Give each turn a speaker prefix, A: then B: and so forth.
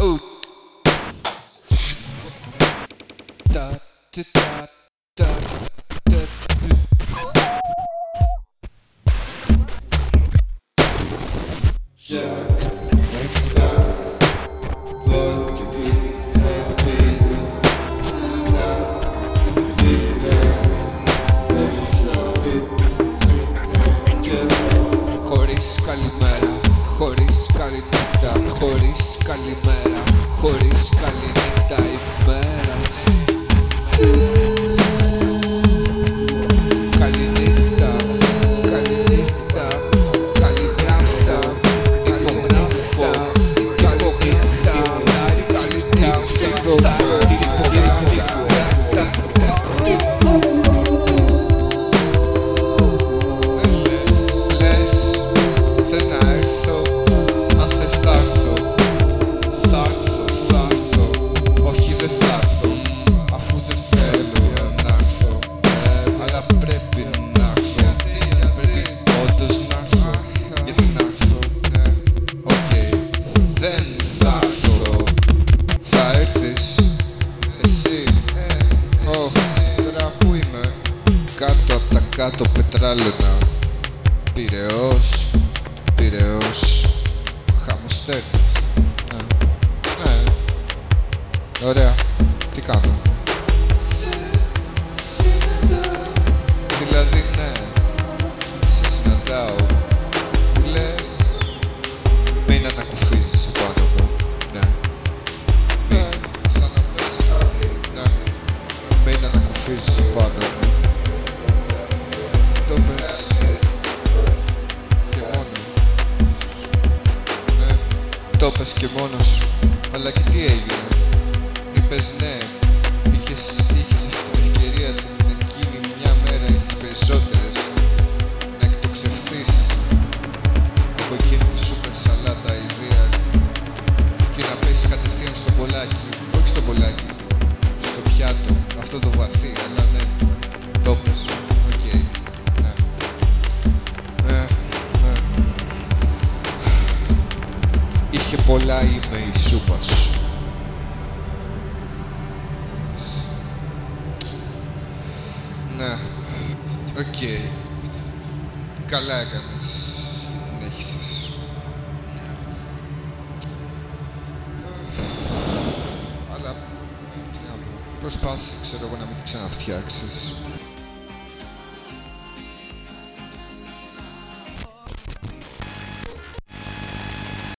A: Ooh. Da, da, da, da, da, da. Yeah. Χωρίς καλή νύχτα, χωρίς καλημέρα, χωρίς καλή νύχτα κάτω πετράλαινα Πειραιός, Πειραιός, Χαμοστέρνης. Ναι. ναι. Ωραία. Τι κάνω; Το πες και μόνος σου. Αλλά και τι έγινε. Είπες ναι. Είχες, είχες αυτή την ευκαιρία την εκείνη μια μέρα ή τις περισσότερες να εκτοξευθείς από εκείνη τη σούπερ σαλάτα ιδέα και να πέσει κατευθείαν στο μπολάκι. Όχι στο μπολάκι. Στο πιάτο. Αυτό το βαθύ. Είχε πολλά είμαι η σούπας σου. Ναι. Οκ. Καλά έκανες και την έχεις εσύ. Ναι. Αλλά, τι να πω, προσπάθησε, ξέρω εγώ, να μην την ξαναφτιάξεις.